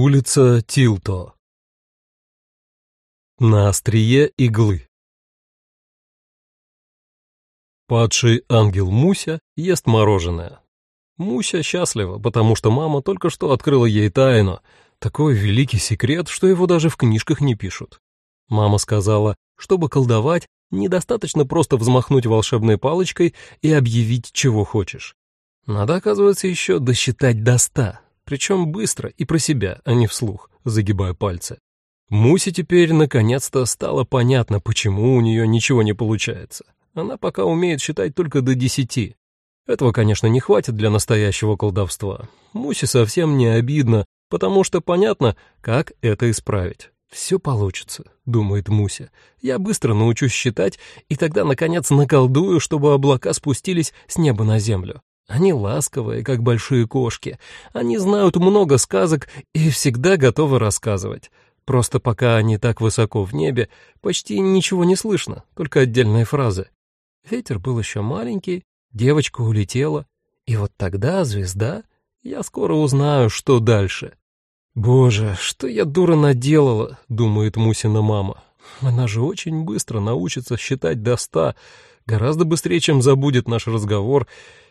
Улица Тилто. На острие иглы. Падший ангел Муся ест мороженое. Муся счастлива, потому что мама только что открыла ей тайну, такой великий секрет, что его даже в книжках не пишут. Мама сказала, чтобы колдовать, недостаточно просто взмахнуть волшебной палочкой и объявить, чего хочешь. Надо, оказывается, еще досчитать до ста, причем быстро и про себя, а не вслух, загибая пальцы. Мусе теперь наконец-то стало понятно, почему у нее ничего не получается. Она пока умеет считать только до десяти. Этого, конечно, не хватит для настоящего колдовства. Мусе совсем не обидно, потому что понятно, как это исправить. «Все получится», — думает Муся. «Я быстро научусь считать, и тогда, наконец, наколдую, чтобы облака спустились с неба на землю. Они ласковые, как большие кошки. Они знают много сказок и всегда готовы рассказывать. Просто пока они так высоко в небе, почти ничего не слышно, только отдельные фразы. Ветер был еще маленький, девочка улетела, и вот тогда звезда, я скоро узнаю, что дальше. «Боже, что я дура наделала», — думает Мусина мама. «Она же очень быстро научится считать до ста, гораздо быстрее, чем забудет наш разговор,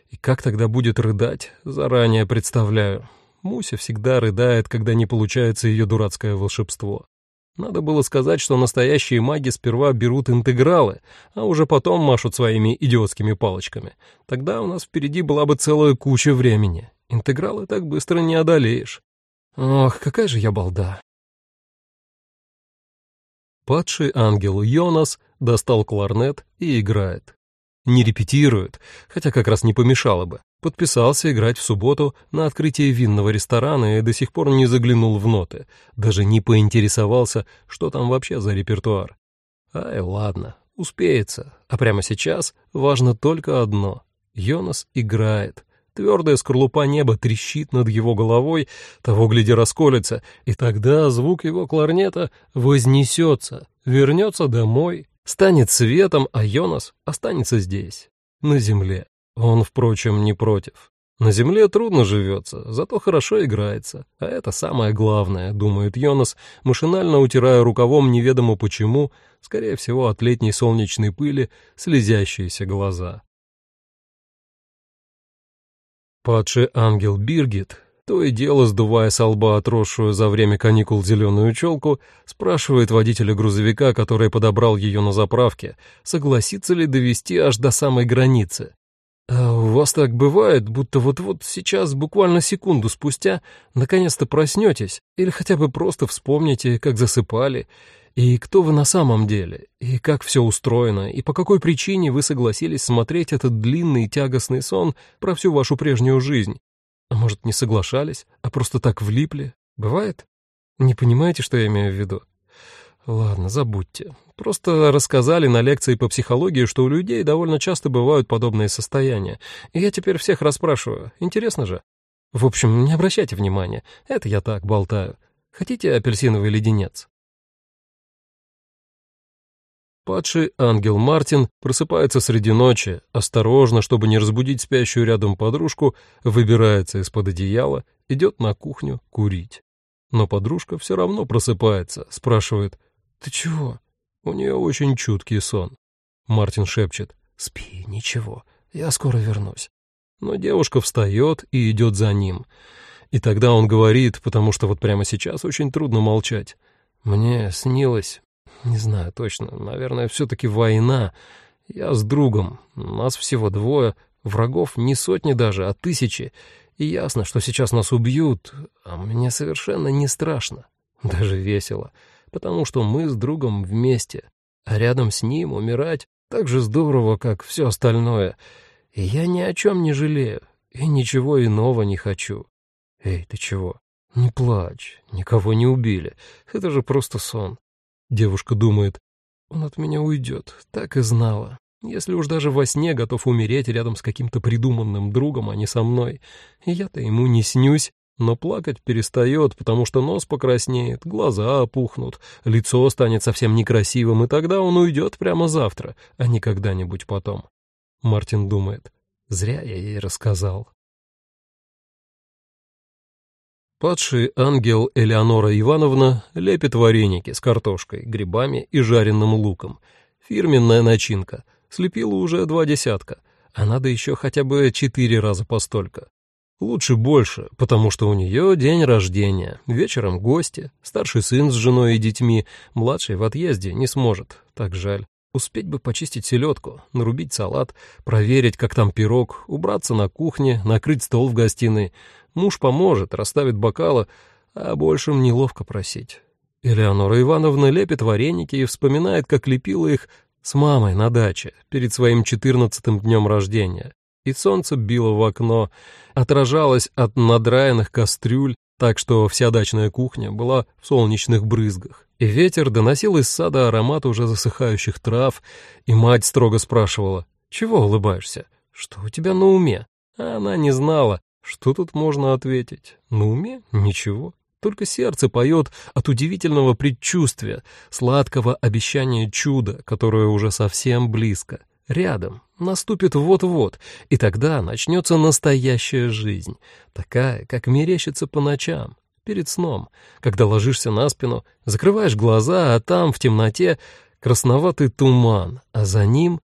и как тогда будет рыдать, заранее представляю. Муся всегда рыдает, когда не получается ее дурацкое волшебство. Надо было сказать, что настоящие маги сперва берут интегралы, а уже потом машут своими идиотскими палочками. Тогда у нас впереди была бы целая куча времени. Интегралы так быстро не одолеешь. Ох, какая же я балда. Падший ангел Йонас достал кларнет и играет не репетирует, хотя как раз не помешало бы. Подписался играть в субботу на открытии винного ресторана и до сих пор не заглянул в ноты, даже не поинтересовался, что там вообще за репертуар. Ай, ладно, успеется, а прямо сейчас важно только одно. Йонас играет. Твердая скорлупа неба трещит над его головой, того гляди расколется, и тогда звук его кларнета вознесется, вернется домой, станет светом, а Йонас останется здесь, на земле. Он, впрочем, не против. На земле трудно живется, зато хорошо играется. А это самое главное, думает Йонас, машинально утирая рукавом неведомо почему, скорее всего, от летней солнечной пыли, слезящиеся глаза. Падший ангел Биргит то и дело, сдувая со лба отросшую за время каникул зеленую челку, спрашивает водителя грузовика, который подобрал ее на заправке, согласится ли довести аж до самой границы. «А у вас так бывает, будто вот-вот сейчас, буквально секунду спустя, наконец-то проснетесь, или хотя бы просто вспомните, как засыпали, и кто вы на самом деле, и как все устроено, и по какой причине вы согласились смотреть этот длинный тягостный сон про всю вашу прежнюю жизнь, а может, не соглашались, а просто так влипли? Бывает? Не понимаете, что я имею в виду? Ладно, забудьте. Просто рассказали на лекции по психологии, что у людей довольно часто бывают подобные состояния. И я теперь всех расспрашиваю. Интересно же? В общем, не обращайте внимания. Это я так болтаю. Хотите апельсиновый леденец? Падший ангел Мартин просыпается среди ночи, осторожно, чтобы не разбудить спящую рядом подружку, выбирается из-под одеяла, идет на кухню курить. Но подружка все равно просыпается, спрашивает «Ты чего?» У нее очень чуткий сон. Мартин шепчет «Спи, ничего, я скоро вернусь». Но девушка встает и идет за ним. И тогда он говорит, потому что вот прямо сейчас очень трудно молчать. «Мне снилось, не знаю точно. Наверное, все-таки война. Я с другом. Нас всего двое. Врагов не сотни даже, а тысячи. И ясно, что сейчас нас убьют. А мне совершенно не страшно. Даже весело. Потому что мы с другом вместе. А рядом с ним умирать так же здорово, как все остальное. И я ни о чем не жалею. И ничего иного не хочу. Эй, ты чего? Не плачь. Никого не убили. Это же просто сон. Девушка думает, он от меня уйдет, так и знала. Если уж даже во сне готов умереть рядом с каким-то придуманным другом, а не со мной, я-то ему не снюсь, но плакать перестает, потому что нос покраснеет, глаза опухнут, лицо станет совсем некрасивым, и тогда он уйдет прямо завтра, а не когда-нибудь потом. Мартин думает, зря я ей рассказал. Падший ангел Элеонора Ивановна лепит вареники с картошкой, грибами и жареным луком. Фирменная начинка. Слепила уже два десятка, а надо еще хотя бы четыре раза по столько. Лучше больше, потому что у нее день рождения, вечером гости, старший сын с женой и детьми, младший в отъезде не сможет, так жаль. Успеть бы почистить селедку, нарубить салат, проверить, как там пирог, убраться на кухне, накрыть стол в гостиной. Муж поможет, расставит бокалы, а большим неловко просить. Элеонора Ивановна лепит вареники и вспоминает, как лепила их с мамой на даче перед своим четырнадцатым днем рождения и солнце било в окно, отражалось от надраенных кастрюль, так что вся дачная кухня была в солнечных брызгах. И ветер доносил из сада аромат уже засыхающих трав, и мать строго спрашивала, «Чего улыбаешься? Что у тебя на уме?» А она не знала, что тут можно ответить. На уме? Ничего. Только сердце поет от удивительного предчувствия, сладкого обещания чуда, которое уже совсем близко. Рядом, наступит вот-вот, и тогда начнется настоящая жизнь, такая, как мерещится по ночам, перед сном, когда ложишься на спину, закрываешь глаза, а там, в темноте, красноватый туман, а за ним...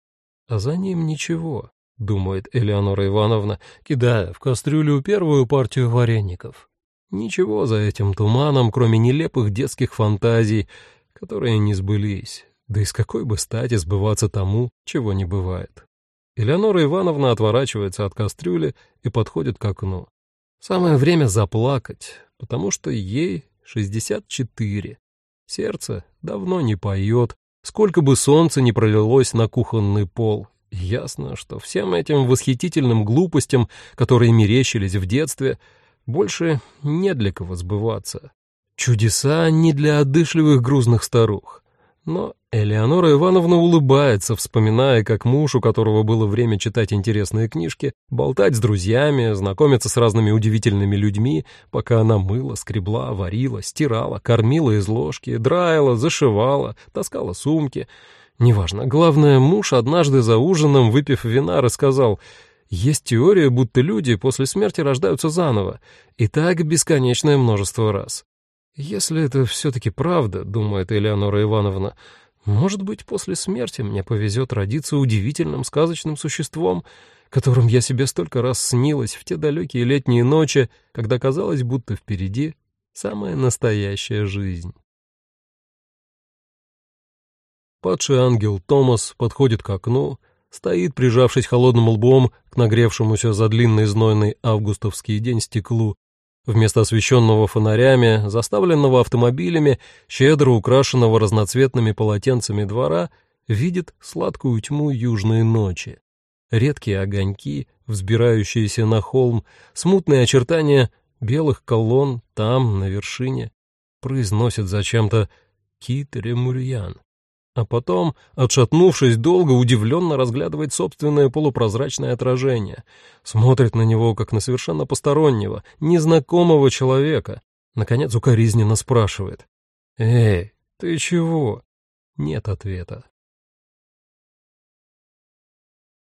А за ним ничего, думает Элеонора Ивановна, кидая в кастрюлю первую партию вареников. Ничего за этим туманом, кроме нелепых детских фантазий, которые не сбылись, да и с какой бы стати сбываться тому, чего не бывает. Элеонора Ивановна отворачивается от кастрюли и подходит к окну. Самое время заплакать, потому что ей 64. Сердце давно не поет, сколько бы солнца не пролилось на кухонный пол. Ясно, что всем этим восхитительным глупостям, которые мерещились в детстве, больше не для кого сбываться. Чудеса не для одышливых грузных старух. Но Элеонора Ивановна улыбается, вспоминая, как муж, у которого было время читать интересные книжки, болтать с друзьями, знакомиться с разными удивительными людьми, пока она мыла, скребла, варила, стирала, кормила из ложки, драила, зашивала, таскала сумки. Неважно, главное, муж однажды за ужином, выпив вина, рассказал — есть теория, будто люди после смерти рождаются заново, и так бесконечное множество раз. «Если это все-таки правда, — думает Элеонора Ивановна, — может быть, после смерти мне повезет родиться удивительным сказочным существом, которым я себе столько раз снилась в те далекие летние ночи, когда казалось, будто впереди самая настоящая жизнь». Падший ангел Томас подходит к окну, стоит, прижавшись холодным лбом к нагревшемуся за длинный знойный августовский день стеклу, Вместо освещенного фонарями, заставленного автомобилями, щедро украшенного разноцветными полотенцами двора, видит сладкую тьму южной ночи. Редкие огоньки, взбирающиеся на холм, смутные очертания белых колонн там, на вершине, произносят зачем-то «Кит Ремурьян» а потом, отшатнувшись, долго удивленно разглядывает собственное полупрозрачное отражение, смотрит на него, как на совершенно постороннего, незнакомого человека. Наконец укоризненно спрашивает. «Эй, ты чего?» Нет ответа.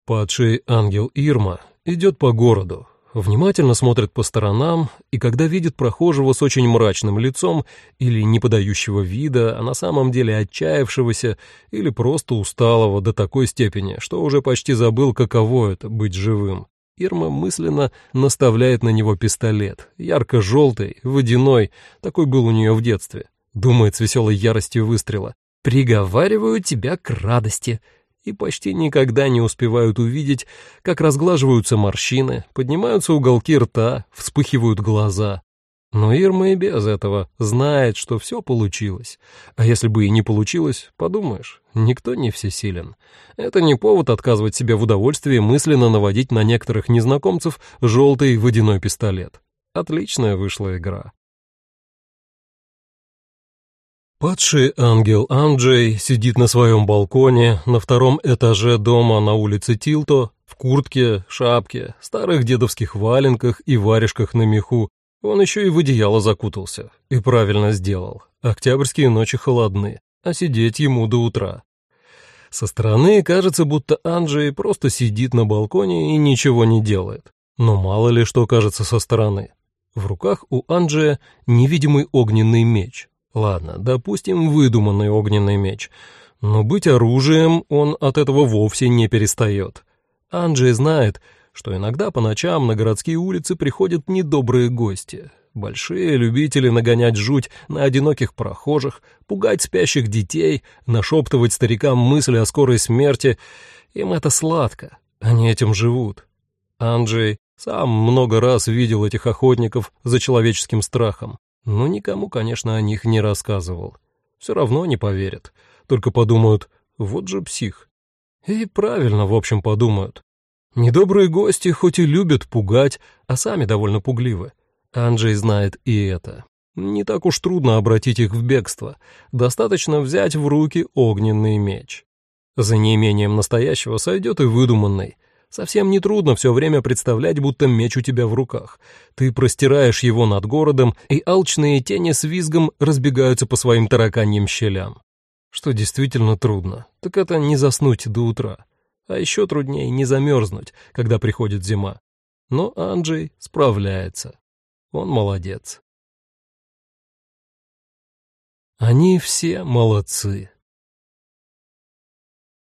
Падший ангел Ирма идет по городу, внимательно смотрит по сторонам, и когда видит прохожего с очень мрачным лицом или не подающего вида, а на самом деле отчаявшегося или просто усталого до такой степени, что уже почти забыл, каково это — быть живым, Ирма мысленно наставляет на него пистолет, ярко-желтый, водяной, такой был у нее в детстве. Думает с веселой яростью выстрела. «Приговариваю тебя к радости и почти никогда не успевают увидеть, как разглаживаются морщины, поднимаются уголки рта, вспыхивают глаза. Но Ирма и без этого знает, что все получилось. А если бы и не получилось, подумаешь, никто не всесилен. Это не повод отказывать себе в удовольствии мысленно наводить на некоторых незнакомцев желтый водяной пистолет. Отличная вышла игра. Падший ангел Анджей сидит на своем балконе на втором этаже дома на улице Тилто, в куртке, шапке, старых дедовских валенках и варежках на меху. Он еще и в одеяло закутался. И правильно сделал. Октябрьские ночи холодны, а сидеть ему до утра. Со стороны кажется, будто Анджей просто сидит на балконе и ничего не делает. Но мало ли что кажется со стороны. В руках у Анджия невидимый огненный меч. Ладно, допустим, выдуманный огненный меч. Но быть оружием он от этого вовсе не перестает. Анджей знает, что иногда по ночам на городские улицы приходят недобрые гости. Большие любители нагонять жуть на одиноких прохожих, пугать спящих детей, нашептывать старикам мысли о скорой смерти. Им это сладко, они этим живут. Анджей сам много раз видел этих охотников за человеческим страхом, но никому, конечно, о них не рассказывал. Все равно не поверят, только подумают, вот же псих. И правильно, в общем, подумают. Недобрые гости хоть и любят пугать, а сами довольно пугливы. Анджей знает и это. Не так уж трудно обратить их в бегство. Достаточно взять в руки огненный меч. За неимением настоящего сойдет и выдуманный. Совсем не трудно все время представлять, будто меч у тебя в руках. Ты простираешь его над городом, и алчные тени с визгом разбегаются по своим тараканьим щелям. Что действительно трудно, так это не заснуть до утра. А еще труднее не замерзнуть, когда приходит зима. Но Анджей справляется. Он молодец. Они все молодцы.